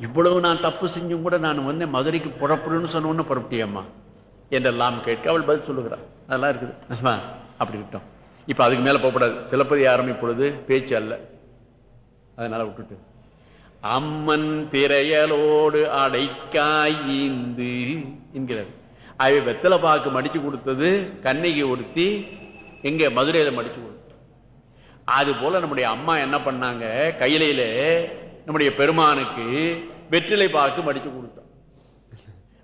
இவ்வளவு நான் தப்பு செஞ்சும் கூட நான் வந்து மதுரைக்கு புறப்படுன்னு சொன்னோன்னு புறப்பட்டியம்மா? என்றெல்லாம் கேட்க அவள் பதில் சொல்லுகிறாள் அதெல்லாம் இருக்குது. ஆமா, அப்படி விட்டோம். இப்போ அதுக்கு மேலே போகக்கூடாது சிலப்பதிகாரம் இப்பொழுது பேச்சு அல்ல. அதனால விட்டுட்டு. அம்மன் திரையலோடு அடைக்காய்ந்து என்கிறார். அவை வெத்தலை பாக்கு மடிச்சு கொடுத்தது கண்ணகி ஒருத்தி எங்க மதுரையில மடிச்சு கொடுத்தது. அது போல நம்முடைய அம்மா என்ன பண்ணாங்க? கையிலையில நம்முடைய பெருமானுக்கு வெற்றிலை பாக்கு மடிச்சு கொடுத்தோம்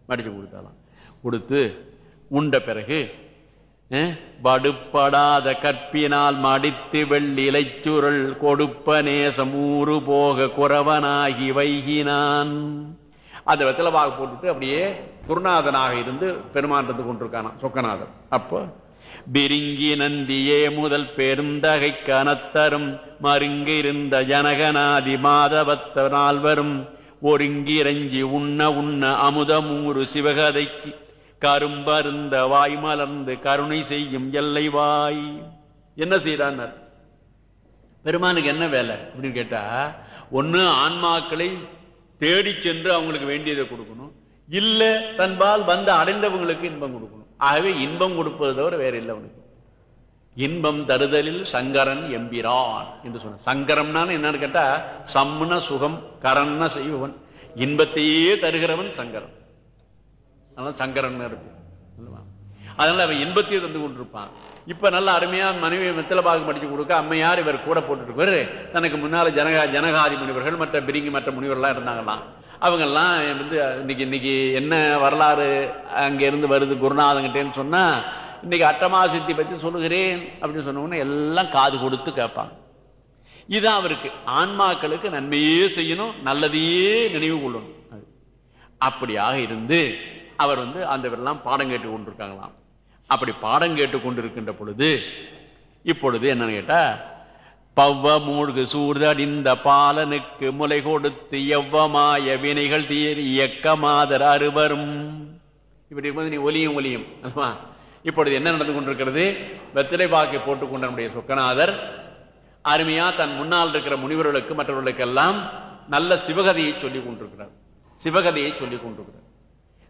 மடிச்சு கொடுத்தாலாம். கொடுத்து உண்ட பிறகு படுப்படாத கற்பினால் மடித்து வெள்ளிலை சுருள் கொடுப்ப நேசமூறு போக குறவனாகி வைகினான். அந்த வெத்தலை பாக போட்டுட்டு அப்படியே குருநாதனாக இருந்து பெருமான் இருந்து சொக்கநாதன் அப்போ பிரிங்கி நந்தியே முதல் பெருந்தகை கனத்தரும் மருங்கிருந்த ஜனகநாதி மாதவத்த நால்வரும் ஒருங்கிரஞ்சி உண்ண உண்ண அமுதமூறு சிவகதைக்கு கரும்பருந்த வாய் மலர்ந்து கருணை செய்யும் எல்லை வாய் என்ன செய்யறான் பெருமானுக்கு என்ன வேலை அப்படின்னு கேட்டா ஒண்ணு ஆன்மாக்களை தேடி சென்று அவங்களுக்கு வேண்டியதை கொடுக்கணும். இல்ல தன்பால் வந்து அடைந்தவங்களுக்கு இன்பம் கொடுக்கணும். ஆகவே இன்பம் கொடுப்பது தவிர வேற இல்லை அவனுக்கு இன்பம் தருதலில் சங்கரன் எம்பிரான் என்று சொன்ன சங்கரம்னான்னு என்னன்னு கேட்டா சம்ன சுகம் கரன்ன செய்வன் இன்பத்தையே தருகிறவன் சங்கரன். அதனால சங்கரன் இருக்கு. அதனால அவன் இன்பத்தையே தந்து கொண்டிருப்பான். இப்ப நல்ல அருமையான மனைவி மெத்தல பாகம் படிச்சு கொடுக்க அம்மையார் இவர் கூட போட்டுட்டு தனக்கு முன்னால ஜனகா ஜனகாதி முனிவர்கள் மற்ற பிரிங்கி மற்ற முனிவர்கள்லாம் இருந்தாங்களாம். அவங்கெல்லாம் வந்து இன்னைக்கு இன்னைக்கு என்ன வரலாறு அங்கேருந்து வருது குருநாதங்கிட்டேன்னு சொன்னால் இன்னைக்கு அட்டமா சித்தி பற்றி சொல்லுகிறேன் அப்படின்னு சொன்னோன்னே எல்லாம் காது கொடுத்து கேட்பாங்க. இதுதான் அவருக்கு. ஆன்மாக்களுக்கு நன்மையே செய்யணும் நல்லதையே நினைவு கொள்ளணும். அது. அப்படியாக இருந்து அவர் வந்து அந்த எல்லாம் பாடம் கேட்டு கொண்டிருக்காங்களாம். அப்படி பாடம் கேட்டு கொண்டிருக்கின்ற பொழுது இப்பொழுது என்னன்னு கேட்டா பவ்வ மூழ்கு சூர்தடிந்த பாலனுக்கு முலை கொடுத்து எவ்வமாய வினைகள் தீர் இயக்கமாதர் அறுவரும் இப்படி இருக்கும்போது நீ ஒலியும் ஒலியும் அல்லவா? இப்பொழுது என்ன நடந்து கொண்டிருக்கிறது? வெத்திலை பாக்கை போட்டுக்கொண்ட நம்முடைய சொக்கநாதர் அருமையா தன் முன்னால் இருக்கிற முனிவர்களுக்கு மற்றவர்களுக்கெல்லாம் நல்ல சிவகதையை சொல்லிக் கொண்டிருக்கிறார். சிவகதையை சொல்லிக் கொண்டிருக்கிறார்.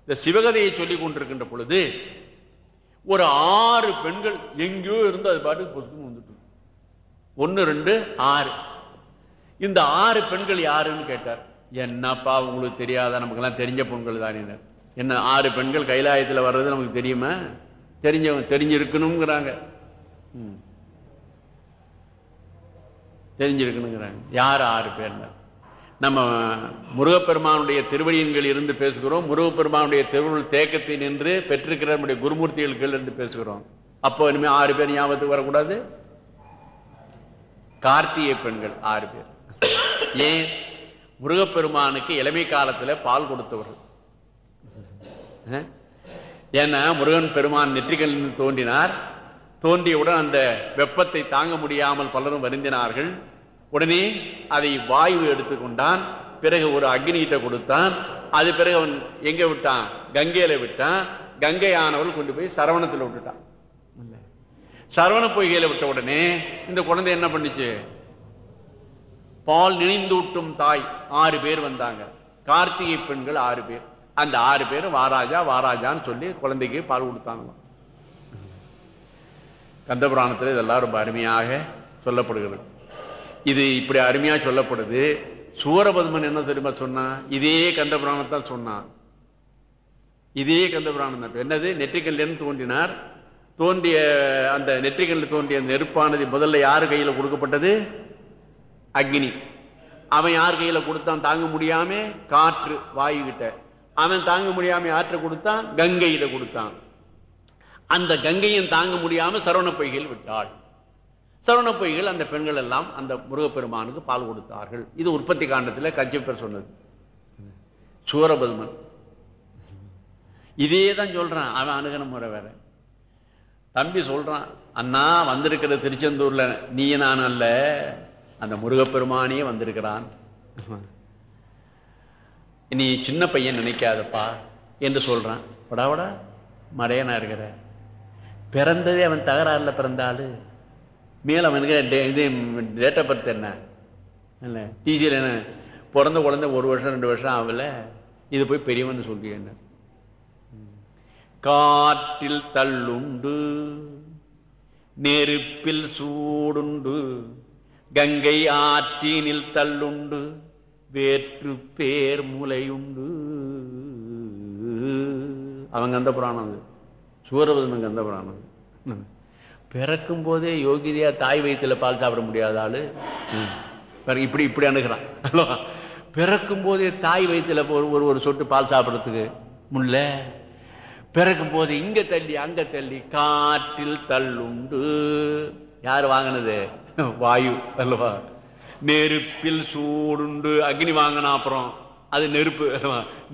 இந்த சிவகதையை சொல்லிக் கொண்டிருக்கின்ற பொழுது ஒரு ஆறு பெண்கள் எங்கேயோ இருந்து அது பாட்டுக்கு பொசுக்குன்னு வந்துட்டு ஒன்று ரெண்டு ஆறு. இந்த ஆறு பெண்கள் யாருன்னு கேட்டார். என்னப்பா உங்களுக்கு தெரியாதா? நமக்கெல்லாம் தெரிஞ்ச பொண்கள் தானே என்ன ஆறு பெண்கள் கைலாயத்தில் வர்றது நமக்கு தெரியுமா? தெரிஞ்சவங்க தெரிஞ்சிருக்கணுங்கிறாங்க. ம். தெரிஞ்சிருக்கணுங்கிறாங்க. யார் ஆறு பேர்னா? நம்ம முருகப்பெருமானுடைய திருவடியன்கள் இருந்து பேசுகிறோம். முருகப்பெருமானுடைய திருவுருள் தேக்கத்தை நின்று பெற்றிருக்கிற நம்முடைய குருமூர்த்திகள் இருந்து பேசுகிறோம். அப்போ இனிமே ஆறு பேர் ஞாபகத்துக்கு வரக்கூடாது. கார்த்திகை பெண்கள் ஆறு பேர். ஏன்? முருகப்பெருமானுக்கு இளமை காலத்துல பால் கொடுத்தவர்கள். ஏன்னா முருகன் பெருமான் நெற்றிகள் தோன்றினார். தோன்றியவுடன் அந்த வெப்பத்தை தாங்க முடியாமல் பலரும் வருந்தினார்கள். உடனே அதை வாயு எடுத்துக்கொண்டான். பிறகு ஒரு அக்னிகிட்ட கொடுத்தான். அது பிறகு அவன் எங்க விட்டான்? கங்கையில விட்டான். கங்கை ஆனவள் கொண்டு போய் சரவணத்துல விட்டுட்டான். சரவண பொய்கையில விட்ட உடனே இந்த குழந்தை என்ன பண்ணுச்சு? பால் நினைந்தூட்டும் தாய் ஆறு பேர் வந்தாங்க. கார்த்திகை பெண்கள் ஆறு பேர். அந்த ஆறு பேரும் வாராஜா வாராஜான்னு சொல்லி குழந்தைக்கு பால் கொடுத்தாங்க கந்தபுராணத்தில் இதெல்லாம் ரொம்ப அருமையாக சொல்லப்படுகிறது. இது இப்படி அருமையா சொல்லப்படுது. சூரபதுமன் என்ன தெரியுமா சொன்னான் இதே கந்தபுராணத்தான் சொன்னான். இதே கந்தபுராணம் தான். என்னது? நெற்றிக்கல்லிருந்து தோன்றினார். தோன்றிய அந்த நெற்றிக்கல்ல தோன்றிய நெருப்பானது முதல்ல யார் கையில கொடுக்கப்பட்டது? அக்னி. அவன் யார் கையில கொடுத்தான்? தாங்க முடியாம காற்று வாயு கிட்ட அவன் தாங்க முடியாம ஆற்றை கொடுத்தான் கங்கையில கொடுத்தான். அந்த கங்கையும் தாங்க முடியாம சரவண பொய்கையில் விட்டாள். சரவண பொய்கள் அந்த பெண்கள் எல்லாம் அந்த முருகப்பெருமானுக்கு பால் கொடுத்தார்கள். இது உற்பத்தி காண்டத்தில் கச்சிப்பர் சொன்னது. சூரபதுமன் இதே தான் சொல்றான். அவன் அணுகன முறை வேற. தம்பி சொல்றான் அண்ணா வந்திருக்கிற திருச்செந்தூர்ல. நீ நான் அல்ல. அந்த முருகப்பெருமானே வந்திருக்கிறான். நீ சின்ன பையன் நினைக்காதப்பா என்று சொல்றான். படாவடா மடையனா இருக்கிற. பிறந்ததே அவன் தகராறுல பிறந்த மேலும் அவனுக்கு டே- இது டேட் ஆஃப் பர்த் என்ன? இல்லை. டிஜியில் என்ன? பிறந்த குழந்தை ஒரு வருஷம் ரெண்டு வருஷம் ஆகல. இது போய் பெரியவன் என்ன? காற்றில் தள்ளுண்டு நெருப்பில் சூடுண்டு கங்கை ஆற்றினில் தள்ளுண்டு வேற்று பேர் முலையுண்டு. அவன் கந்த புராணம் அது. சூரபதமன் கந்த புராணம் அது. பிறக்கும் போதே யோகிதையா தாய் வயிற்றுல பால் சாப்பிட முடியாத ஆளு. ம். இப்படி இப்படி அணுகிறான். அல்லவா? பிறக்கும் போதே தாய் வயிற்றுல ஒரு ஒரு ஒரு சொட்டு பால் சாப்பிட்றதுக்கு முல்ல பிறக்கும் போது இங்க தள்ளி அங்க தள்ளி காற்றில் தள்ளுண்டு. யார் வாங்கினது? வாயு அல்லவா? நெருப்பில் சூடுண்டு. அக்னி வாங்கினா அப்புறம் அது நெருப்பு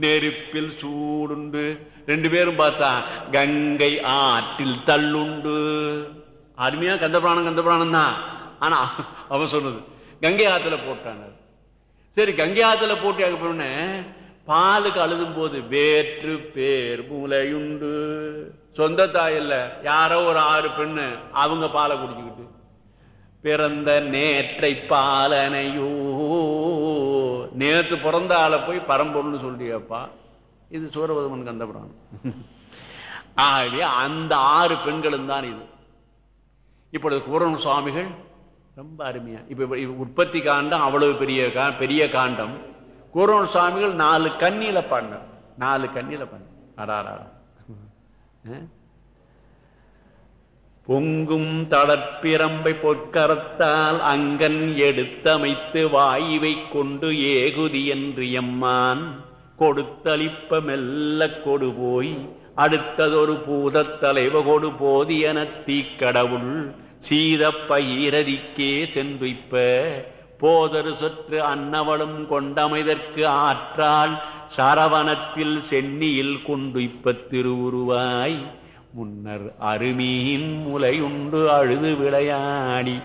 நெருப்பில் சூடுண்டு. ரெண்டு பேரும் பார்த்தா கங்கை ஆற்றில் தள்ளுண்டு. அருமையா கந்தபுராணம் கந்தபுராணம் தான். ஆனா அவன் சொன்னது கங்கை ஆத்துல போட்டான். சரி கங்கை ஆத்துல போட்டு அங்க பாலுக்கு அழுதும் போது வேற்று பேர் மூளையுண்டு. சொந்த தாய் இல்ல யாரோ ஒரு ஆறு பெண்ணு அவங்க பாலை குடிச்சுக்கிட்டு. பிறந்த நேற்றை பாலனையோ நேற்று பிறந்த ஆளை போய் பரம்பொருள்னு சொல்லியப்பா இது சூரபதமன் கந்தபுராணம். ஆகவே அந்த ஆறு பெண்களும் தான் இது. இப்பொழுது கூறணும் சுவாமிகள். ரொம்ப அருமையா. இப்ப உற்பத்தி காண்டம் அவ்வளவு பெரிய கா- பெரிய காண்டம். கூறணும் சுவாமிகள் நாலு கண்ணியில பாடினார் நாலு கண்ணியில பாடினார் அடாரா பொங்கும் தளர்ப்பிரம்பை பொற்கரத்தால் அங்கன் எடுத்தமைத்து வாயுவை கொண்டு ஏகுதி என்று எம்மான். கொடுத்தளிப்ப மெல்ல கொடு போய் அடுத்ததொரு பூதத் தலைவ கொடு போதியன தீக்கடவுள். சீதப்பயிரதிக்கே சென்றுப்ப போதரு சொற்று அன்னவளும் கொண்டமைதற்கு ஆற்றால் சரவணத்தில் சென்னியில் கொண்டுய்ப்ப திருவுருவாய் முன்னர் அருமீன் முலையுண்டு அழுது விளையாடி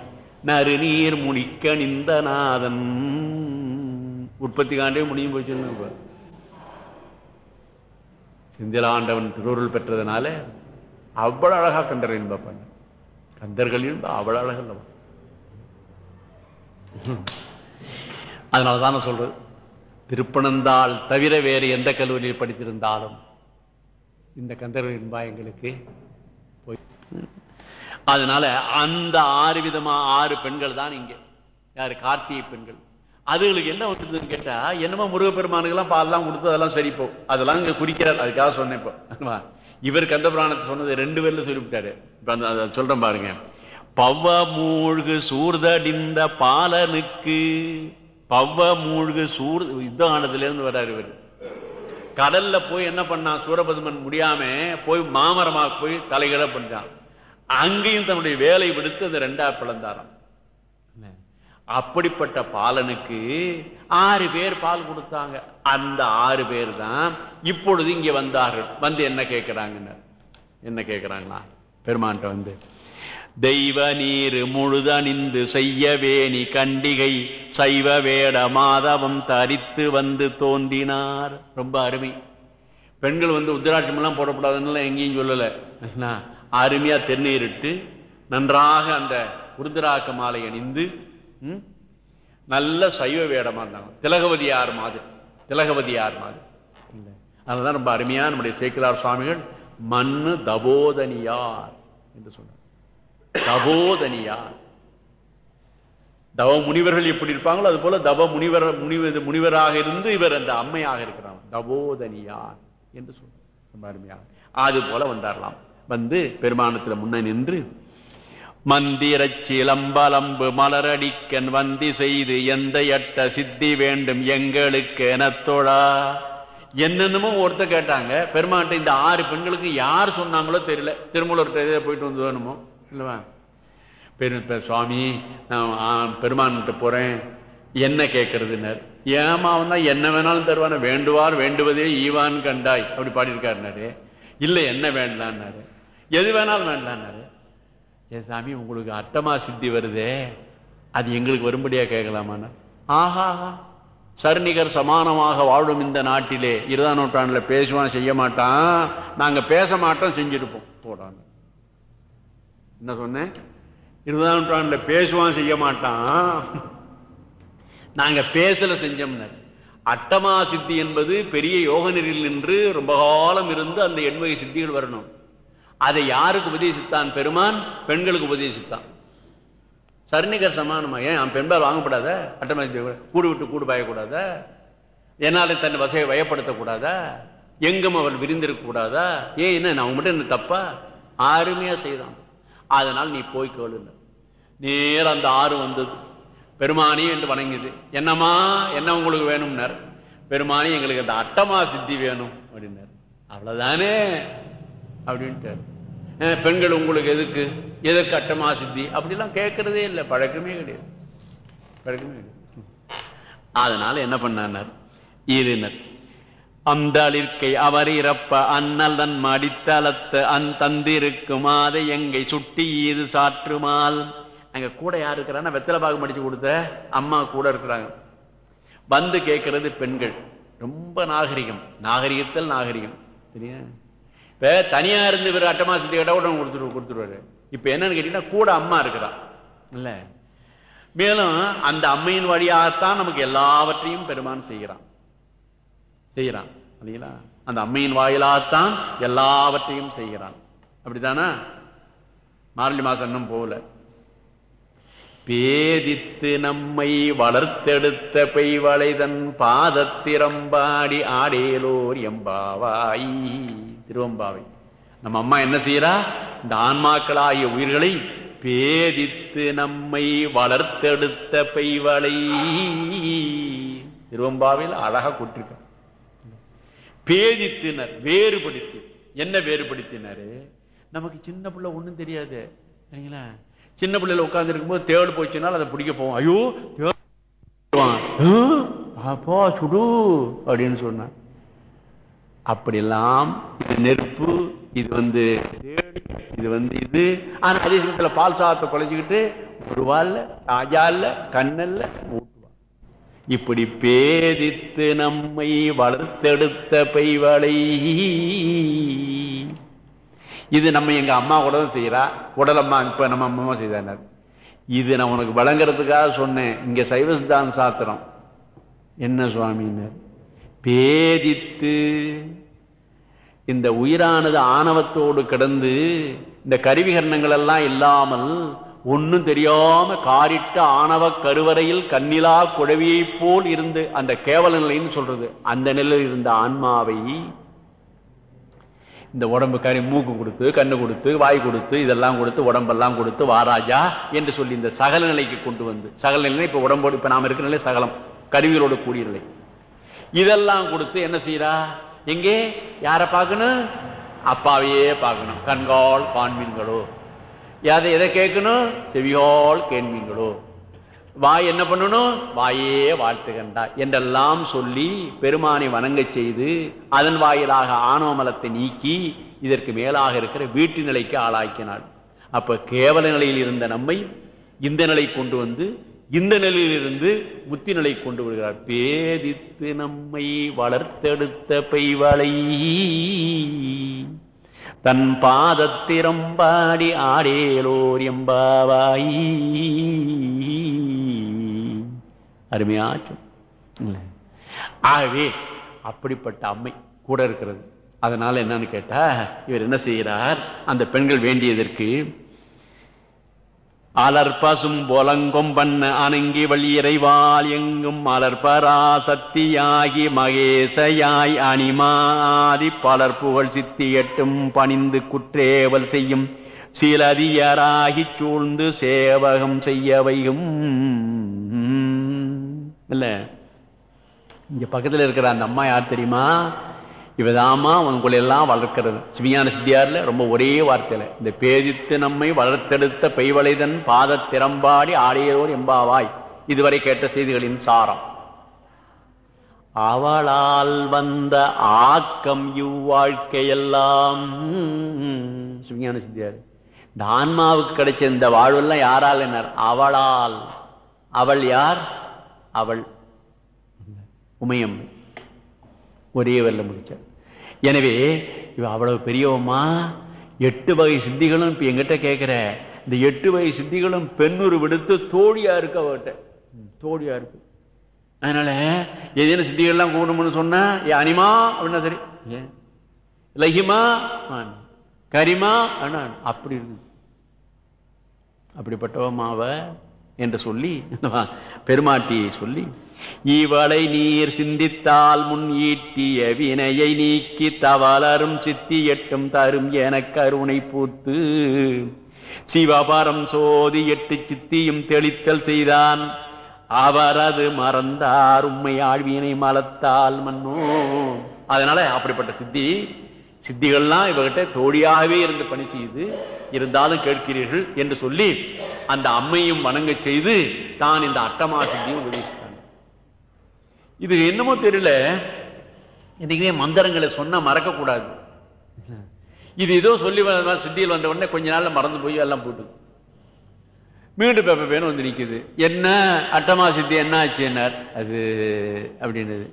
நறுநீர் முனிக்க நிந்த நாதன் உற்பத்தி காண்டே முடியும் போச்சுன்னு செந்திலாண்டவன் திருவுருள் பெற்றதுனால அவ்வளவு அழகா கண்டர் இன்ப பண்ண கந்தர்கள் இன்ப அவ்வளவு அழகு அல்லவா அதனாலதான் நான் சொல்றது. திருப்பனந்தாள் தவிர வேறு எந்த கல்லூரியில் படித்திருந்தாலும் இந்த கந்தர்களின் பாயங்களுக்கு எங்களுக்கு போய். அதனால அந்த ஆறு விதமா ஆறு பெண்கள் தான் இங்க. யாரு? கார்த்திகை பெண்கள். அதுகளுக்கு என்ன வந்ததுன்னு கேட்டா என்னமோ முருகப்பெருமானுக்கெல்லாம் பால்லாம் கொடுத்து அதெல்லாம் சரிப்போம். அதெல்லாம் இங்க குறிக்கிறார் அதுக்காக சொன்னேன் இப்போ. இவர் கந்த புராணத்தை சொன்னது ரெண்டு பேர்ல சொல்லிவிட்டாரு. இப்ப அந்த சொல்றேன் பாருங்க. பவ்வ மூழ்கு சூர்தடிந்த பாலனுக்கு பவ்வ மூழ்கு சூர் யுத்தம் ஆனதுல இருந்து வர்றாரு இவர். கடல்ல போய் என்ன பண்ணான்? சூரபதுமன் முடியாம போய் மாமரமா போய் தலைகளை பண்ணான் அங்கேயும் தன்னுடைய வேலை விடுத்து அந்த ரெண்டா பிளந்தாராம் அப்படிப்பட்ட பாலனுக்கு ஆறு பேர் பால் கொடுத்தாங்க. அந்த ஆறு பேர் தான் இப்பொழுது இங்க வந்தார்கள். வந்து என்ன கேட்கிறாங்கன்னு? என்ன கேட்கிறாங்களா? பெருமான்ட்ட வந்து தெய்வ நீர் முழுதணிந்து செய்ய வேணி கண்டிகை சைவ வேட மாதவம் தரித்து வந்து தோன்றினார். ரொம்ப அருமை. பெண்கள் வந்து உத்திராட்சம் எல்லாம் போடக்கூடாதுன்னு எங்கேயும் சொல்லலை. என்ன? அருமையா தென்னீரிட்டு நன்றாக அந்த உருதிராக்க மாலை அணிந்து நல்ல சைவ வேடமா இருந்தாங்க. திலகவதியார் மாதிரி. திலகவதியார் மாதிரி. அதனாலதான் ரொம்ப அருமையா நம்முடைய சேக்கிலார் சுவாமிகள் மண்ணு தபோதனியார் என்று சொன்னார். தபோதனியார். தவ முனிவர்கள் எப்படி இருப்பாங்களோ அது போல தவ முனிவர் முனிவர் முனிவராக இருந்து இவர் அந்த அம்மையாக இருக்கிறார். தபோதனியார் என்று சொல்றார் ரொம்ப அருமையாக. அது போல வந்தாரலாம். வந்து பெருமானத்துல முன்ன நின்று மந்திரச் சிலம்பலம்பு மலரடிக்கன் வந்தி செய்து எந்த எட்ட சித்தி வேண்டும் எங்களுக்கு எனத்தோழா என்னென்னமோ ஒருத்த கேட்டாங்க. பெருமாட்ட இந்த ஆறு பெண்களுக்கு யார் சொன்னாங்களோ தெரியல. திருமூலர் போயிட்டு வந்து வேணுமோ இல்லவா? பெரு சுவாமி நான் பெருமான்கிட்ட போறேன். என்ன கேட்கறதுனர் ஏமா தான் என்ன வேணாலும் தருவான. வேண்டுவார் வேண்டுவதே ஈவான் கண்டாய். அப்படி பாடியிருக்காருனாரு இல்லை என்ன வேண்டான்னாரு எது வேணாலும் வேண்டான்னாரு ஏ சாமி உங்களுக்கு அட்டமா சித்தி வருதே? அது எங்களுக்கு வரும்படியா கேட்கலாமாண்ணா? ஆஹா ஆஹா. சர்ணிகர் சமானமாக வாழும் இந்த நாட்டிலே இருபதாம் நூற்றாண்டுல பேசுவான் செய்ய மாட்டான். நாங்க பேச மாட்டோம் செஞ்சிருப்போம். போடான்னு என்ன சொன்னேன் இருபதாம் நூற்றாண்டுல பேசுவான் செய்ய மாட்டான். நாங்க பேசல செஞ்சோம்னர். அட்டமா சித்தி என்பது பெரிய யோக நெறியில் நின்று ரொம்ப காலம் இருந்து அந்த எண்வகை சித்திகள் வரணும். அதை யாருக்கு உபதேசித்தான் பெருமான்? பெண்களுக்கு உபதேசித்தான். சரணிகர் சமானமா? ஏன்? அவன் பெண்பால் வாங்கக்கூடாத அட்டமா கூடு விட்டு கூடு பாயக்கூடாத? என்னால தன் வசையை வயப்படுத்தக்கூடாதா? எங்கும் அவள் விரிந்திருக்க கூடாதா ஏன் என்ன? நான் மட்டும் என்ன தப்பா? அருமையா செய்தான். அதனால் நீ போய் கேளுங்க. நேர அந்த ஆறு வந்தது. பெருமானி என்று வணங்கியது. என்னம்மா? என்ன உங்களுக்கு வேணும்னார்? பெருமானி எங்களுக்கு அந்த அட்டமா சித்தி வேணும் அப்படின்னார். அவ்வளவுதானே? அப்படின்ட்டு பெண்கள் உங்களுக்கு எதுக்கு? எதற்கு அட்டமா சித்தி? அப்படிலாம் கேட்கறதே இல்லை. பழக்கமே கிடையாது. பழக்கமே கிடையாது. அதனால என்ன பண்ணார் ஈரினர் அந்தளிர்க்கை அவர் இறப்ப அண்ணல் தன் மடித்தளத்த அந் தந்திருக்கும் அதை எங்கை சுட்டி ஈது சாற்றுமால். அங்க கூட யார் இருக்கிறான்னா வெத்தலை பாகம் மடிச்சு கொடுத்த அம்மா கூட இருக்கிறாங்க. வந்து கேட்கறது பெண்கள். ரொம்ப நாகரிகம். நாகரிகத்தில் நாகரிகம். சரியா? இப்ப தனியா இருந்து இவர் அட்டமா சித்தி கேட்டா உடனே கொடுத்துரு கொடுத்துருவாரு. இப்ப என்னன்னு கேட்டீங்கன்னா கூட அம்மா இருக்கிறான் இல்ல. மேலும் அந்த அம்மையின் வழியாகத்தான் நமக்கு எல்லாவற்றையும் பெருமான் செய்கிறான். செய்கிறான். இல்லைங்களா? அந்த அம்மையின் வாயிலாகத்தான் எல்லாவற்றையும் செய்கிறான். அப்படித்தானா? மார்கழி மாசம் இன்னும் போகல. பேதித்து நம்மை வளர்த்தெடுத்த பெய்வளைதன் பாதத்திரம்பாடி ஆடேலோர் எம்பாவாயி. திருவம்பாவை. நம்ம அம்மா என்ன செய்யறா? இந்த ஆன்மாக்களாகிய உயிர்களை பேதித்து நம்மை வளர்த்தெடுத்த பெய்வளை. திருவம்பாவில் அழகா கூட்டிருக்க பேதித்தினர் வேறுபடுத்தி. என்ன வேறுபடுத்தினாரு? நமக்கு சின்ன பிள்ளை ஒன்றும் தெரியாது. சரிங்களா? சின்ன பிள்ளைல உட்கார்ந்து இருக்கும்போது தேவல் போச்சுனாலும் அதை பிடிக்க போவோம். ஐயோ அப்பா சுடு அப்படின்னு சொன்னான் அப்படியெல்லாம் இது நெருப்பு இது வந்து இது வந்து இது. ஆனா அதே சமயத்துல பால் சாதத்தை குலைச்சுக்கிட்டு ஒரு ராஜா ராஜால்ல கண்ணல்ல இப்படி பேதித்து நம்மை வளர்த்தெடுத்த பெய்வளை. இது நம்ம எங்க அம்மா கூட தான் செய்யறா உடலம்மா இப்ப நம்ம அம்மா செய்தார் இது நான் உனக்கு வழங்குறதுக்காக சொன்னேன். இங்க சைவ சித்தாந்த சாத்திரம். என்ன சுவாமின்னு பேதித்து. இந்த உயிரானது ஆணவத்தோடு கிடந்து இந்த கருவிகரணங்கள் எல்லாம் இல்லாமல் ஒன்னும் தெரியாம காரிட்ட ஆணவ கருவறையில் கண்ணிலா குழவியைப் போல் இருந்து அந்த கேவல நிலைன்னு சொல்றது. அந்த நிலையில் இருந்த ஆன்மாவை இந்த உடம்பு கறி மூக்கு கொடுத்து கண்ணு கொடுத்து வாய் கொடுத்து இதெல்லாம் கொடுத்து உடம்பெல்லாம் கொடுத்து வாராஜா என்று சொல்லி இந்த சகல நிலைக்கு கொண்டு வந்து சகல நிலை இப்ப உடம்போடு இப்ப நாம இருக்கிற நிலை சகலம் கருவிகளோடு கூடிய நிலை. இதெல்லாம் கொடுத்து என்ன செய்யறா எங்கே? யார பார்க்கணும்? அப்பாவையே பார்க்கணும். கண்கால் காண்மீன்களோ எதை எதை கேட்கணும்? செவியால் கேள்வீங்களோ வாய் என்ன பண்ணணும்? வாயே வாழ்த்துகண்டா என்றெல்லாம் சொல்லி பெருமானை வணங்கச் செய்து அதன் வாயிலாக ஆணவமலத்தை நீக்கி இதற்கு மேலாக இருக்கிற வீட்டு நிலைக்கு ஆளாக்கினாள். அப்ப கேவல நிலையில் இருந்த நம்மை இந்த நிலை கொண்டு வந்து இந்த நிலையிலிருந்து முத்தி நிலை கொண்டு வருகிறார் பேதித்து நம்மை வளர்த்தெடுத்த பெய்வளை தன் பாதத்திரம்பாடி ஆடேலோர் எம்பாவாயி. அருமையாச்சும் ஆகவே அப்படிப்பட்ட அம்மை கூட இருக்கிறது. அதனால என்னன்னு கேட்டா இவர் என்ன செய்கிறார்? அந்த பெண்கள் வேண்டியதற்கு அலர்பசும் பொலங்கொம்பண்ண அணங்கி வழியிறைவால் எங்கும் அலர்பராசக்தியாகி மகேசையாய் அணிமாதி பலர் புகழ் சித்தி எட்டும் பணிந்து குற்றேவல் செய்யும் சிலதியராகிச் சூழ்ந்து சேவகம் செய்ய வையும் இல்ல? இங்க பக்கத்துல இருக்கிற அந்த அம்மா யார் தெரியுமா? இவதாமா உங்களை எல்லாம் வளர்க்கிறது. சிவியான சித்தியார்ல ரொம்ப ஒரே வார்த்தையில இந்த பேதித்து நம்மை வளர்த்தெடுத்த பெய்வளைதன் பாத திறம்பாடி ஆடையோர் எம்பாவாய். இதுவரை கேட்ட செய்திகளின் சாரம். அவளால் வந்த ஆக்கம் இவ்வாழ்க்கையெல்லாம். சிவியான சித்தியார் இந்த ஆன்மாவுக்கு கிடைச்ச இந்த வாழ்வெல்லாம் யாரால் என்ன அவளால். அவள் யார்? அவள். உமையம் ஒரே வரல முடிச்சார். எனவே இவ அவ்வளவு பெரியவமா எட்டு வகை சித்திகளும் இப்ப எங்கிட்ட கேட்கிற இந்த எட்டு வகை சித்திகளும் பெண்ணுரு விடுத்து தோழியா இருக்கு அவகிட்ட. ம், தோழியா இருக்கு. அதனால ஏதேனும் சித்திகள்லாம் கூடணும்னு சொன்னா அனிமா அப்படின்னா சரி. லஹிமா. கரிமா அப்படி இருக்கு அப்படிப்பட்டவ மாவ என்று சொல்லி பெருமாட்டியை சொல்லி இவளை நீர் சிந்தித்தால் முன் ஈட்டிய வினையை நீக்கி தவளரும் சித்தி எட்டும் தரும் என கருணை பூத்து. சிவபரம் சோதி எட்டு சித்தியும் தெளித்தல் செய்தான். அவரது மறந்தார் உண்மை ஆழ்வியனை மலத்தால் மன்னோ. அதனால அப்படிப்பட்ட சித்தி சித்திகள்லாம் இவகிட்ட தோழியாகவே இருந்து பணி செய்து இருந்தாலும் கேட்கிறீர்கள் என்று சொல்லி அந்த அம்மையும் வணங்க செய்து தான் இந்த அட்டமா சித்தியும் உபதேசித்தாங்க இது என்னமோ தெரியல. இன்னைக்குமே மந்திரங்களை சொன்னா மறக்க கூடாது இது ஏதோ சொல்லி வ- சித்தியில் வந்த உடனே கொஞ்ச நாள்ல மறந்து போய் எல்லாம் போட்டு மீண்டும் பேப்ப பேனு வந்து நிற்குது என்ன? அட்டமா சித்தி என்ன ஆச்சு என்னார்? அது அப்படின்னது.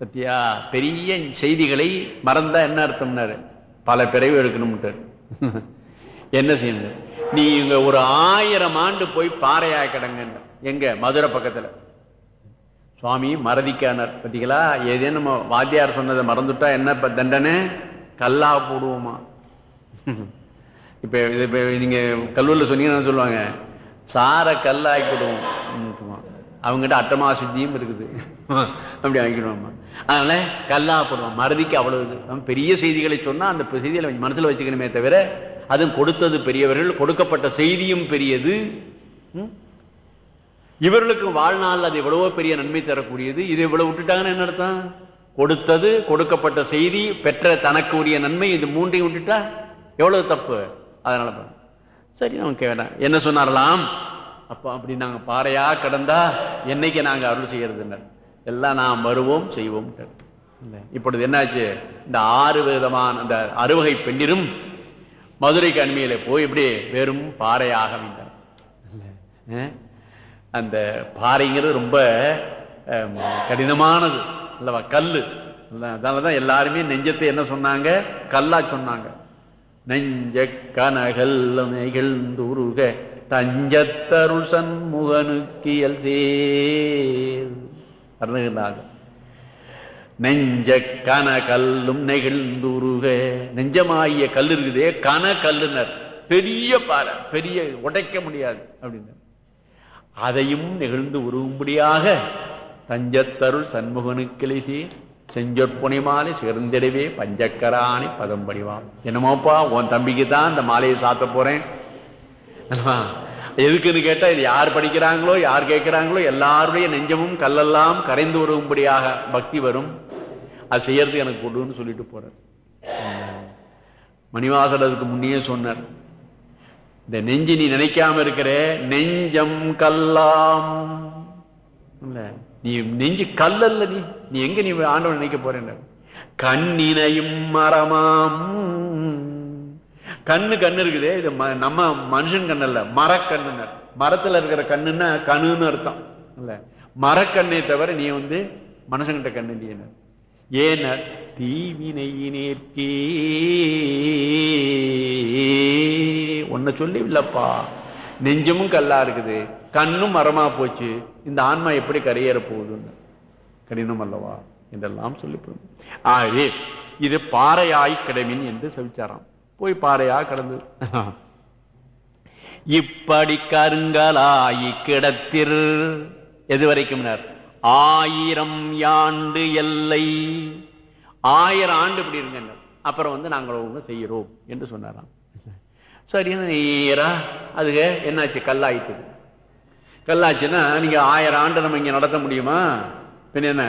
பத்தியா? பெரிய செய்திகளை மறந்தா என்ன அர்த்தம்னாரு? பல பிறகு எடுக்கணும்ட்டார். என்ன செய்யணும்? நீ இங்க ஒரு ஆயிரம் ஆண்டு போய் பாறையா கிடங்க எங்க? மதுரை பக்கத்துல. சுவாமி மறதிக்கானார் பார்த்தீங்களா ஏதேனும் நம்ம வாத்தியார் சொன்னதை மறந்துட்டா என்ன இப்ப தண்டனை? கல்லா போடுவோமா? இப்ப இது இப்ப நீங்க கல்லூரில் சொன்னீங்கன்னா சொல்லுவாங்க. சார கல்லாக்கிடுவோம் அவங்ககிட்ட அட்டமா சித்தியும் இருக்குது. அப்படி ஆக்கிடுவோம் அதனால கல்லா போடுவோம். மறதிக்கு அவ்வளவு இது. பெரிய செய்திகளை சொன்னா அந்த செய்திகளை மனசுல வச்சுக்கணுமே தவிர அதுவும் கொடுத்தது பெரியவர்கள் கொடுக்கப்பட்ட செய்தியும் பெரியது. ம்? இவர்களுக்கு வாழ்நாள் அது எவ்வளவோ பெரிய நன்மை தரக்கூடியது. இது இவ்வளவு விட்டுட்டாங்கன்னு என்ன அர்த்தம்? கொடுத்தது கொடுக்கப்பட்ட செய்தி பெற்ற தனக்கு உரிய நன்மை இது மூன்றையும் விட்டுட்டா? எவ்வளவு தப்பு? அதனால சரி நமக்கு வேண்டாம். என்ன சொன்னாரலாம் அப்போ அப்படி நாங்கள் பாறையா கடந்தா என்னைக்கு நாங்கள் அருள் செய்யறதுன்னு எல்லாம் நாம் வருவோம் செய்வோம். இப்பொழுது என்னாச்சு? இந்த ஆறு விதமான அந்த அறுவகை பெண்ணிரும் மதுரைக்கு அண்மையில போய் இப்படி வெறும் பாறையாக அமைந்தார் அந்த பாறைங்கிறது ரொம்ப கடினமானது. அல்லவா கல்லு. அதனாலதான் எல்லாருமே நெஞ்சத்தை என்ன சொன்னாங்க? கல்லா சொன்னாங்க. நெஞ்ச கனகல் நெகிழ்ந்துருக தஞ்சத்தருள் சண்முகனுக்கியல் சேர். நெஞ்ச கன கல்லும் நெகிழ்ந்துருக. நெஞ்சமாகிய கல் இருக்குதே கன கல்லுனர் பெரிய பாறை பெரிய உடைக்க முடியாது அப்படின்னு. அதையும் நெகிழ்ந்து உருவும்படியாக தஞ்சத்தருள் சண்முகனுக்கிளிசி செஞ்சொற்புனை மாலை சிறந்திடவே பஞ்சக்கராணி பதம் படிவான். என்னமோப்பா உன் தம்பிக்கு தான் இந்த மாலையை சாத்த போறேன். எதுக்குன்னு கேட்டா இது யார் படிக்கிறாங்களோ யார் கேட்கிறாங்களோ எல்லாருடைய நெஞ்சமும் கல்லெல்லாம் கரைந்து வரும்படியாக பக்தி வரும். அது செய்யறதுக்கு எனக்கு கொடுன்னு சொல்லிட்டு போறார். மணிவாசல் அதுக்கு முன்னே சொன்னார் இந்த நெஞ்சு நீ நினைக்காம இருக்கிற நெஞ்சம் கல்லாம். இல்ல நீ நெஞ்சு கல்லல்ல நீ நீ எங்க நீ ஆண்டவன் நினைக்க போறேன் கண்ணினையும் மரமாம் கண்ணு கண்ணு இருக்குதே இது ம- நம்ம மனுஷன் கண்ணல்ல மரக்கண்ணு மரத்துல இருக்கிற கண்ணுன்னா கணுன்னு அர்த்தம். இல்ல மரக்கண்ணை தவிர நீ வந்து மனுஷங்கிட்ட கண்ணு இல்லையனர் ஏனர் தீவினையினேற்கே. உன்னை சொல்லி இல்லப்பா. நெஞ்சமும் கல்லா இருக்குது. கண்ணும் மரமா போச்சு. இந்த ஆன்மா எப்படி கரையேற போகுதுன்னு. கடினம் அல்லவா? என்றெல்லாம் சொல்லி ஆகவே இது பாறையாய் கிடமின் என்று செவிச்சாராம். போய் பாறையா கிடந்தது இப்படி கருங்கலாயி கிடத்தில் எது வரைக்கும் ஆயிரம் யாண்டு எல்லை. ஆயிரம் ஆண்டு இப்படி இருங்க அப்புறம் வந்து நாங்கள் ஒண்ணு செய்கிறோம் என்று சொன்னாராம். சரி நேரா? அதுக்கு என்னாச்சு? கல்லாயிட்டு. கல்லாச்சுன்னா நீங்க ஆயிரம் ஆண்டு நம்ம இங்க நடத்த முடியுமா? பின் என்ன?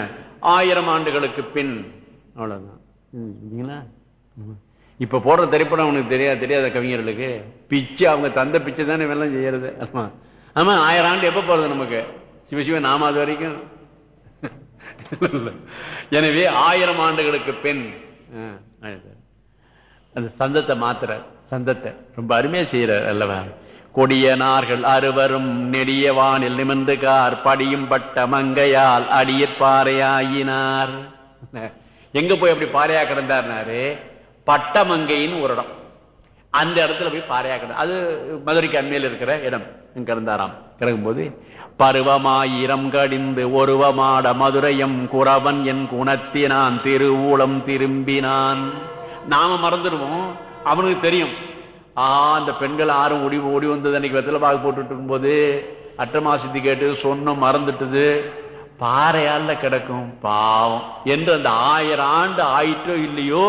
ஆயிரம் ஆண்டுகளுக்கு பின். அவ்வளவுதான். ம், இப்ப போடுற திரைப்படம் உனக்கு தெரியாது தெரியாத கவிஞர்களுக்கு? பிச்சை அவங்க தந்த பிச்சை தானே வெள்ளம் செய்யறது. ஆமா. ஆமா ஆயிரம் ஆண்டு எப்ப போறது நமக்கு? சிவசிவ நாம அது வரைக்கும். எனவே ஆயிரம் ஆண்டுகளுக்கு பெண் அந்த சந்தத்தை மாத்துற சந்தத்தை. ரொம்ப அருமையா செய்யறார் அல்லவா? கொடியனார்கள் அறுவரும் நெடிய வானில் நிமிர்ந்து கார் படியும் பட்ட மங்கையால் அடியற் பாறையாயினார். எங்க போய் அப்படி பாறையா கிடந்தார்னாரு? பட்டமங்கைன்னு ஒரு இடம். அந்த இடத்துல போய் பாறையா கிடந்த அது மதுரைக்கு அண்மையில் இருக்கிற இடம். கிடந்தாராம். கிடக்கும்போது பருவமாயிரம் கடிந்து ஒருவமாட மதுரையம் குறவன் என் குணத்தினான் திருவூலம் திரும்பினான். நாம மறந்துடுவோம். அவனுக்கு தெரியும். ஆ அந்த பெண்கள் ஆறும் ஓடி ஓடி வந்தது அன்னைக்கு வெத்தலை பாகு போட்டுட்டு இருக்கும்போது அட்டமாசித்தி கேட்டு சொன்ன மறந்துட்டுது. பாறையால கிடக்கும் பாவம். என்று அந்த ஆயிரம் ஆண்டு ஆயிட்டோ இல்லையோ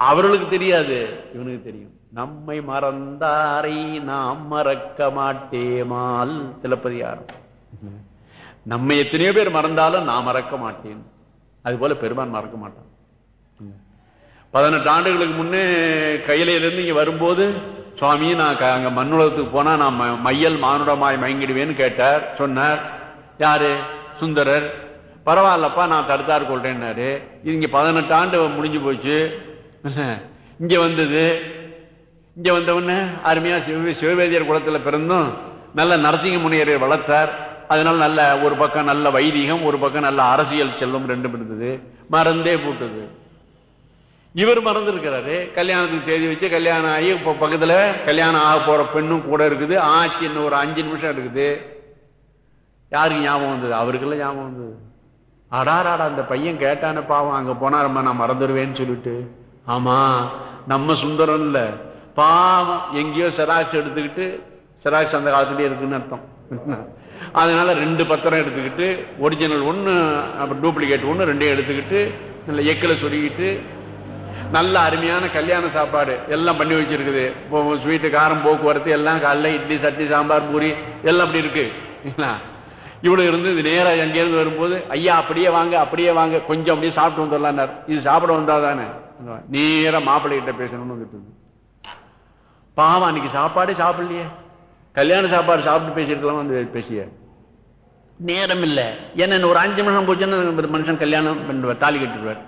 அவர்களுக்கு தெரியாது. இவனுக்கு தெரியும். நம்மை மறந்தாரை நாம் மறக்க மாட்டேமால் சிலப்பதிகாரம். நம்ம எத்தனையோ பேர் மறந்தாலும் நான் மறக்க மாட்டேன். அது போல பெருமான் மறக்க மாட்டான். பதினெட்டு ஆண்டுகளுக்கு முன்னே கையில இங்கே இங்க வரும்போது சுவாமி நான் க- அங்க மண்ணுலகத்துக்கு போனா நான் மையல் மானுடமாய் மயங்கிடுவேன்னு கேட்டார். சொன்னார். யாரு? சுந்தரர். பரவாயில்லப்பா நான் தடுத்தார் கொள்றேன்னாரு. இங்கே இங்க பதினெட்டு ஆண்டு முடிஞ்சு போச்சு. இங்க வந்தது. இங்க வந்தவுடனே அருமையா சிவ சிவவேதியர் குளத்தில் பிறந்தும் நல்ல நரசிங்க முனியரை வளர்த்தார். அதனால நல்ல ஒரு பக்கம் நல்ல வைதிகம் ஒரு பக்கம் நல்ல அரசியல் செல்வம் ரெண்டும் இருந்தது. மறந்தே போட்டது. இவர் மறந்துருக்கிறாரு. கல்யாணத்துக்கு தேதி வச்சு கல்யாணம் ஆகி இப்போ பக்கத்தில் கல்யாணம் ஆக போகிற பெண்ணும் கூட இருக்குது. ஆச்சு இன்னும் ஒரு அஞ்சு நிமிஷம் இருக்குது. யாருக்கு ஞாபகம் வந்தது? அவருக்கெல்லாம் ஞாபகம் வந்தது. அடாராடா அந்த பையன் கேட்டான பாவம் அங்கே போனால் ரொம்ப நான் மறந்துடுவேன்னு சொல்லிட்டு. ஆமாம் நம்ம சுந்தரம் இல்லை. பாவம் எங்கேயோ செராக்ஸ் எடுத்துக்கிட்டு செராக்ஸ் அந்த காலத்துலேயே இருக்குன்னு அர்த்தம். அதனால ரெண்டு பத்திரம் எடுத்துக்கிட்டு ஒரிஜினல் ஒன்று அப்புறம் டூப்ளிகேட் ஒன்று ரெண்டையும் எடுத்துக்கிட்டு நல்ல எக்கில் சொல்லிக்கிட்டு நல்ல அருமையான கல்யாண சாப்பாடு எல்லாம் பண்ணி வச்சிருக்குது. ஸ்வீட்டு காரம் போக்குவரத்து எல்லாம் காலைல இட்லி சட்னி சாம்பார் பூரி எல்லாம் அப்படி இருக்கு. இவ்வளவு இருந்து இது நேரா அங்கிருந்து வரும்போது ஐயா அப்படியே வாங்க அப்படியே வாங்க கொஞ்சம் அப்படியே சாப்பிட்டு வந்துடலான்னார் இது சாப்பிட வந்தா தானே நேரா மாப்பிள்ளை கிட்ட பேசணும்னு வந்துட்டு பாவம் அன்னைக்கு சாப்பாடே சாப்பிடலையே. கல்யாண சாப்பாடு சாப்பிட்டு பேசியிருக்கலாம் வந்து பேசிய. நேரம் இல்லை. ஏன்னா ஒரு அஞ்சு நிமிஷம் போச்சுன்னா இந்த மனுஷன் கல்யாணம் பண்ணுவார் தாலி கட்டிடுவார்.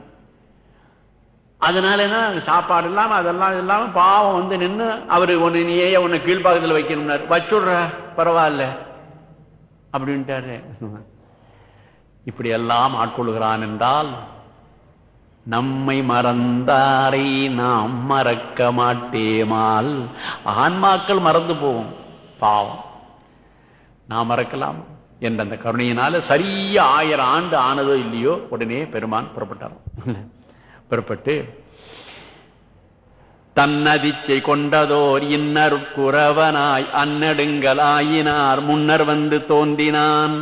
அதனால என்ன சாப்பாடு இல்லாம அதெல்லாம் இல்லாம பாவம் வந்து நின்று அவரு ஒன்னு நீயே உன்னை கீழ்பாகத்துல வைக்கணும்னாரு. வச்சுடுற பரவாயில்ல. அப்படின்ட்டாரு. இப்படி எல்லாம் ஆட்கொள்கிறான் என்றால் நம்மை மறந்தாரை நாம் மறக்க மாட்டேமால் ஆன்மாக்கள் மறந்து போவோம் பாவம். நாம் மறக்கலாம் என்ற அந்த கருணையினால சரியா ஆயிரம் ஆண்டு ஆனதோ இல்லையோ உடனே பெருமான் புறப்பட்டார் புறப்பட்டு தன்னதிச்சை கொண்டதோர் இன்னருக்குறவனாய் அன்னடுங்கள் ஆயினார் முன்னர் வந்து தோன்றினான்.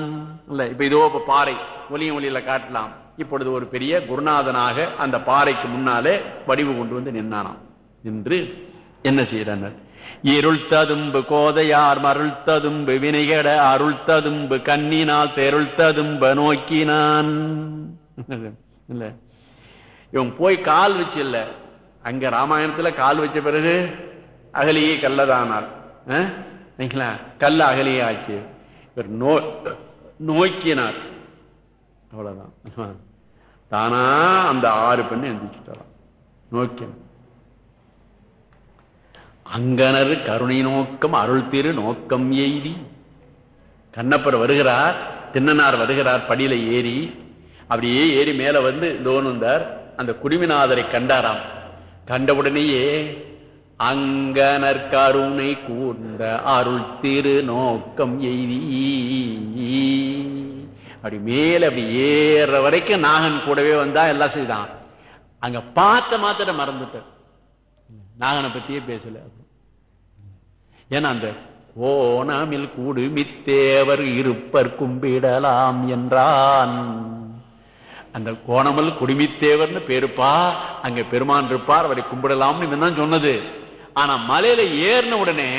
இல்ல இப்ப இதோ இப்ப பாறை. ஒலியும் ஒளியில காட்டலாம். இப்பொழுது ஒரு பெரிய குருநாதனாக அந்த பாறைக்கு முன்னாலே வடிவு கொண்டு வந்து நின்னானாம் நின்று என்ன செய்யறார் இருள் ததும்பு கோதையார் மருள் ததும்பு வினைகட அருள் ததும்பு கண்ணினால் தெருள் ததும்ப நோக்கினான். இல்ல இவன் போய் கால் வச்சு இல்ல அங்க ராமாயணத்துல கால் வச்ச பிறகு அகலியே கல்லதானார். நீங்களா சரிங்களா? கல்ல அகலியே ஆச்சு. இவர் நோ நோக்கினார். அவ்வளவுதான். தானா அந்த ஆறு பெண்ணை எந்திரிச்சுட்டாராம். நோக்கினார். அங்கனர் கருணை நோக்கம் அருள் திரு நோக்கம் எய்தி. கண்ணப்பர் வருகிறார் தின்னனார் வருகிறார் படியில ஏறி. அப்படியே ஏறி மேல வந்து தோன் வந்தார். அந்த குடிமிநாதரை கண்டாராம். கண்டவுடனேயே அங்க கருணை கூர்ந்த அருள் திரு நோக்கம் எய்தி. அப்படி மேல அப்படி ஏற வரைக்கும் நாகன் கூடவே வந்தா எல்லாம் செய்தான். அங்க பார்த்த மாத்திர மறந்துட்டார் நாகனை பத்தியே பேசல. ஏன்னா அந்த கோணமில் கூடுமித்தேவர் இருப்பர் கும்பிடலாம் என்றான். அந்த கோணமல் குடுமித்தேவர்னு பேருப்பா அங்க பெருமான் இருப்பார் அவரை கும்பிடலாம்னு இவன் தான் சொன்னது. ஆனா மலையில ஏறின உடனே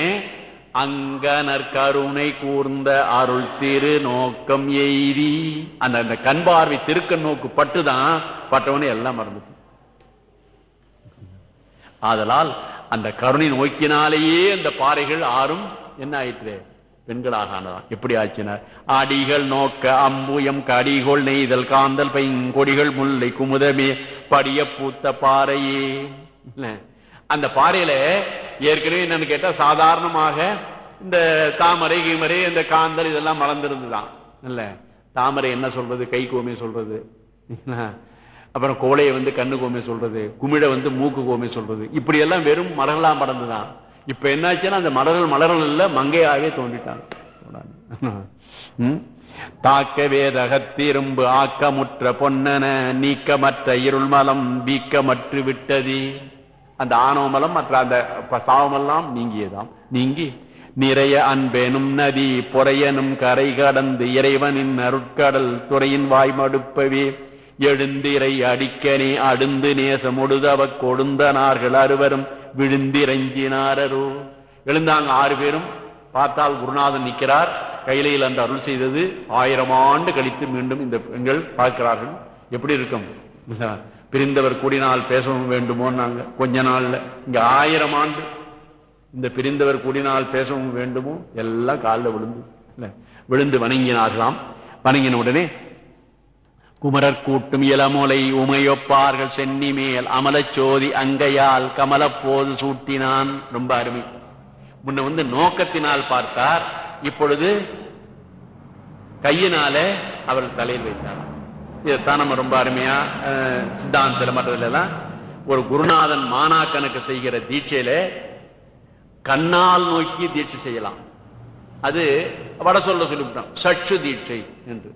அங்க நற்கருணை கூர்ந்த அருள் திரு நோக்கம் எய்தி அந்த அந்த கண் பார்வை திருக்கண் நோக்கு பட்டுதான் பட்டவனே எல்லாம் மறந்துச்சு ஆதலால் அந்த கருணை நோக்கினாலேயே அந்த பாறைகள் ஆறும் என்ன ஆயிற்று? பெண்களாக ஆனதான் எப்படி ஆச்சுன்னா அடிகள் நோக்க அம்புயம் கடிகொள் நெய்தல் காந்தல் பைங்கொடிகள் முல்லை குமுதமே படிய பூத்த பாறையே. அந்த பாறையில ஏற்கனவே என்னன்னு கேட்டா சாதாரணமாக இந்த தாமரை கீமரை இந்த காந்தல் இதெல்லாம் மலர்ந்திருந்துதான் இல்ல. தாமரை என்ன சொல்றது? கை கோமே சொல்றது. அப்புறம் கோலையை வந்து கண்ணு கோமை சொல்றது. குமிழ வந்து மூக்கு கோமை சொல்றது. இப்படி எல்லாம் வெறும் மலர்களாம் படர்ந்துதான் இப்ப என்னாச்சுன்னா அந்த மலர்கள் மலர்கள் இல்ல மங்கையாகவே தோண்டிட்டாங்க தாக்க வேதகத்திரும்பு ஆக்கமுற்ற பொன்னன நீக்கமற்ற இருள் மலம் வீக்கமற்று விட்டதி. அந்த ஆணவமலம் மற்ற அந்த சாவமெல்லாம் நீங்கியதாம். நீங்கி நிறைய அன்பெனும் நதி பொறையனும் கரை கடந்து இறைவனின் அருட்கடல் துறையின் வாய் மடுப்பவே. எழுந்திரை அடிக்கனே அடுந்து நேசமொடுதவ கொடுந்தனார்கள் அறுவரும் விழுந்திரஞ்சினாரோ எழுந்தாங்க ஆறு பேரும். பார்த்தால் குருநாதன் நிற்கிறார். கையிலையில் அந்த அருள் செய்தது ஆயிரம் ஆண்டு கழித்து மீண்டும் இந்த பெண்கள் பார்க்கிறார்கள். எப்படி இருக்கும்? பிரிந்தவர் கூடினால் பேசவும் வேண்டுமோன்னாங்க. கொஞ்ச நாள்ல. இங்க ஆயிரம் ஆண்டு. இந்த பிரிந்தவர் கூடினால் பேசவும் வேண்டுமோ? எல்லாம் காலில் விழுந்து விழுந்து வணங்கினார்களாம். வணங்கின உடனே குமரர் கூட்டும் இளமுலை உமையொப்பார்கள் சென்னி மேல் அமலச்சோதி அங்கையால் கமலப்போது சூட்டினான். ரொம்ப அருமை. முன்ன வந்து நோக்கத்தினால் பார்த்தார். இப்பொழுது கையினால அவர் தலையில் வைத்தார். இதைத்தான் நம்ம ரொம்ப அருமையா அஹ், மற்றதுலாம் ஒரு குருநாதன் மாணாக்கனுக்கு செய்கிற தீட்சையில கண்ணால் நோக்கி தீட்சை செய்யலாம். அது வட சொல்ல சொல்லிவிட்டான் சற்று தீட்சை என்று.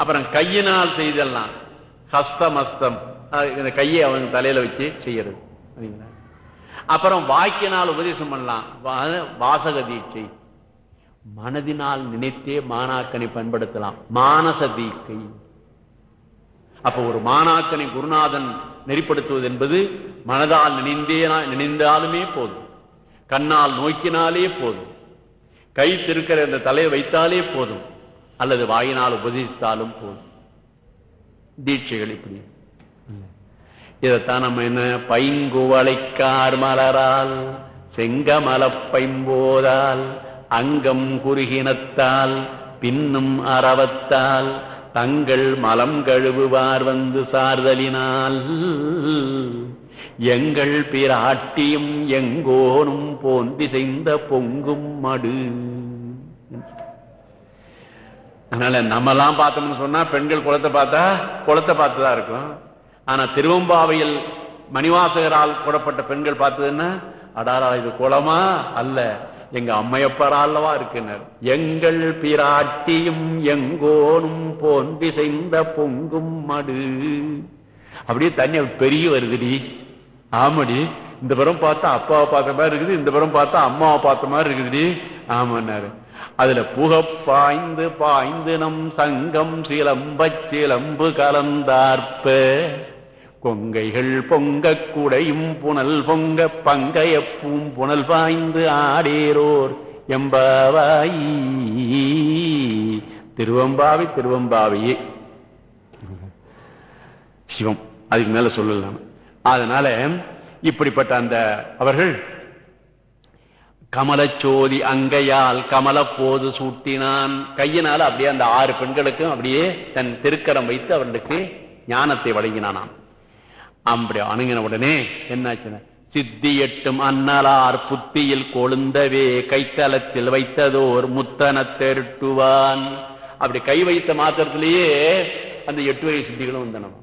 அப்புறம் கையினால் செய்தெல்லாம். ஹஸ்தமஸ்தம் இந்த கையை அவங்க தலையில வச்சு செய்யறது. அப்புறம் வாக்கினால் உபதேசம் பண்ணலாம். வாசக தீட்சை. மனதினால் நினைத்தே மாணாக்கனை பயன்படுத்தலாம். மானச தீக்கை அப்ப ஒரு மாணாக்கனை குருநாதன் நெறிப்படுத்துவது என்பது மனதால் நினைந்தே நினைந்தாலுமே போதும். கண்ணால் நோக்கினாலே போதும். கை திருக்கிற அந்த தலையை வைத்தாலே போதும். அல்லது வாயினால் உபதேசித்தாலும் போதும். தீட்சைகள் இப்படி. இதைத்தான் நம்ம என்ன பைங்குவளைக்கார் மலரால் செங்கமலப்பைம்போதால் அங்கம் குறுகினத்தால் பின்னும் அறவத்தால் தங்கள் மலம் கழுவுவார் வந்து சார்தலினால். எங்கள் பிராட்டியும் எங்கோனும் போந்திசைந்த பொங்கும் மடு. அதனால நம்மலாம் பார்த்தோம்னு சொன்னா பெண்கள் குளத்தை பார்த்தா குளத்தை பார்த்துதான் இருக்கும். ஆனா திருவம்பாவையில் மணிவாசகரால் கூடப்பட்ட பெண்கள் பார்த்ததுன்னா அடாரா இது குளமா? அல்ல. எங்க அம்மையப்பரா அல்லவா எங்கள் பிராட்டியும் எங்கோனும் போந்தி செய்த பொங்கும் மடு. அப்படியே தண்ணி பெரிய வருதுடி. ஆமாடி. இந்த புறம் பார்த்தா அப்பாவை பார்த்த மாதிரி இருக்குது. இந்த புறம் பார்த்தா அம்மாவை பார்த்த மாதிரி இருக்குதுடி. ஆமாண்ணாரு அதுல புக பாய்ந்து பாய்ந்து நம் சங்கம் சிலம்பச் சிலம்பு கலந்தார்ப்ப. கொங்கைகள் பொங்க குடையும் புனல் பொங்க பங்கையப்பும் புனல் பாய்ந்து ஆடேரோர் எம்பாவாயி. திருவம்பாவி திருவம்பாவையே சிவம் அதுக்கு மேல சொல்லலாம். அதனால இப்படிப்பட்ட அந்த அவர்கள் கமலச்சோதி அங்கையால் கமலப்போது சூட்டினான். கையினால அப்படியே அந்த ஆறு பெண்களுக்கும் அப்படியே தன் திருக்கரம் வைத்து அவர்களுக்கு ஞானத்தை வழங்கினானாம். அப்படி அணுகின உடனே என்னாச்சுன்னா சித்தி எட்டும் அன்னலார் புத்தியில் கொழுந்தவே கைத்தலத்தில் வைத்ததோர் முத்தன தெருட்டுவான். அப்படி கை வைத்த மாத்திரத்திலேயே அந்த எட்டு வகை சித்திகளும் வந்தனவா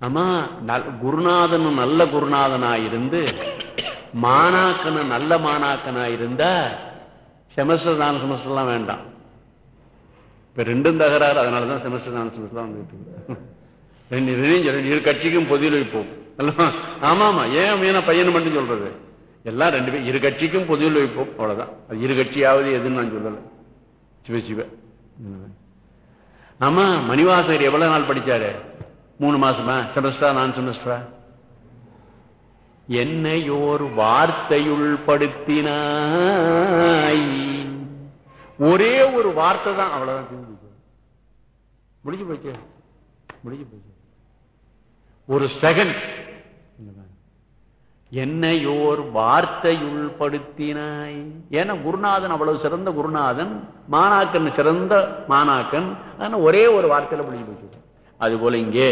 ஆமா நல்- குருநாதனும் நல்ல குருநாதனா இருந்து மாணாக்கனும் நல்ல மாணாக்கனா இருந்தா செமஸ்டர் தான செமஸ்டர் எல்லாம் வேண்டாம். இப்ப ரெண்டும் தகராறு அதனாலதான் செமஸ்டர் தான செமஸ்டர் வந்துட்டு ரெண்டு இரு கட்சிக்கும் பொதியில் வைப்போம் ஆமா ஆமா. ஏன் மீன பையனை மட்டும் சொல்றது? எல்லாம் ரெண்டு பேரும் இரு கட்சிக்கும் பொதுவில் வைப்போம் அவ்வளவுதான். அது இரு கட்சியாவது எதுன்னு நான் சொல்லலை. சிவ சிவ ஆமா மணிவாசகர் எவ்வளவு நாள் படிச்சாரு? மூணு மாசமா? செமஸ்டரா? நான் செமஸ்டரா? என்னையோர் வார்த்தையுள் படுத்தினாய். ஒரே ஒரு வார்த்தை தான் அவ்வளவுதான் தெரிஞ்சு முடிஞ்சு போச்சு? முடிஞ்சு போச்சு? ஒரு செகண்ட் என்னையோர் வார்த்தையுள் படுத்தினாய். ஏன்னா குருநாதன் அவ்வளவு சிறந்த குருநாதன் மாணாக்கன் சிறந்த மாணாக்கன். ஆனா ஒரே ஒரு வார்த்தையில முடிஞ்சு போச்சு. அது போல இங்கே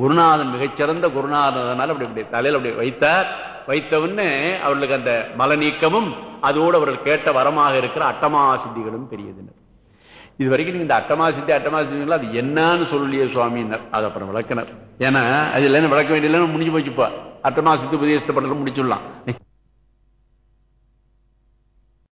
குருநாதன் மிகச்சிறந்த குருநாதனால அப்படி அப்படி தலையில அப்படி வைத்தார். வைத்த உடனே அவர்களுக்கு அந்த மல நீக்கமும் அதோடு அவர்கள் கேட்ட வரமாக இருக்கிற அட்டமா சித்திகளும் பெரியதுன்னு இது வரைக்கும் நீங்க இந்த அட்டமா சித்தி அட்டமா சித்திங்களா அது என்னன்னு சொல்லிய சுவாமியினர். அது அப்புறம் விளக்கினர். ஏன்னா அது இல்லைன்னு விளக்க வேண்டிய முடிஞ்சு போச்சுப்பா. அட்டமா சித்தி உபதேசத்தை பண்றது முடிச்சுடலாம்.